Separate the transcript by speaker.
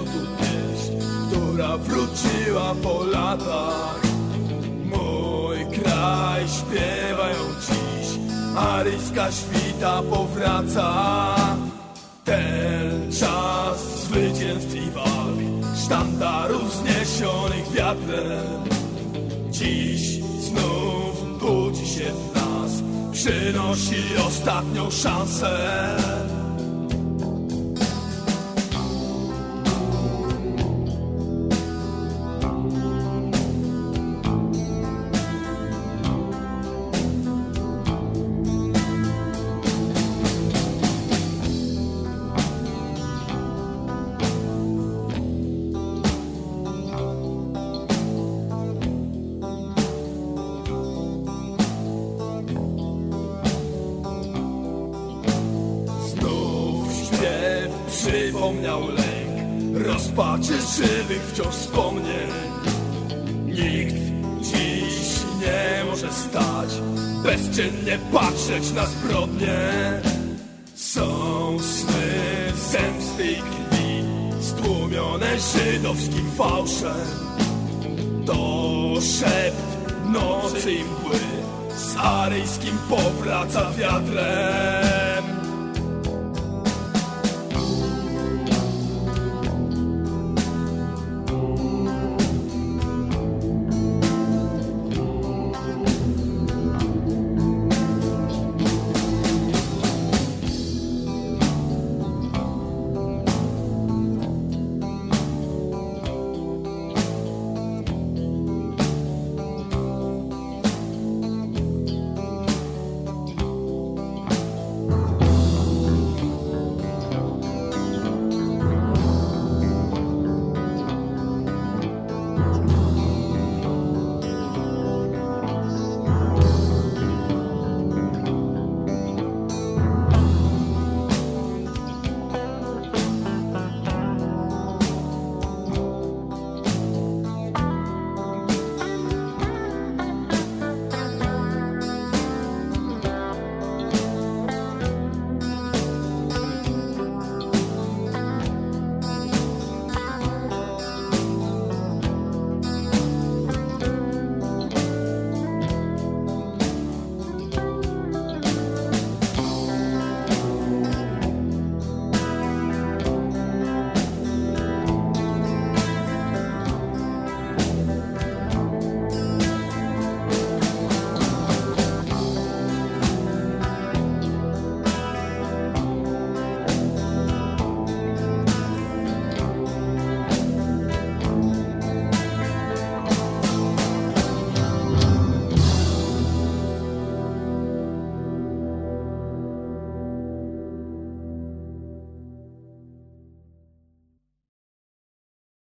Speaker 1: tu pieśń, która wróciła po latach. Mój kraj śpiewają dziś, aryjska świta powraca. Ten czas zwycięstw i walk, sztandarów zniesionych wiatrem. Dziś znów budzi się w nas, przynosi ostatnią szansę. Śpiew przypomniał lęk Rozpaczy żywych wciąż wspomnień Nikt dziś nie może stać Bezczynnie patrzeć na zbrodnie. Są sny zemsty i krwi Stłumione żydowskim fałszem. To szept nocy i mgły Z aryjskim powraca wiatrem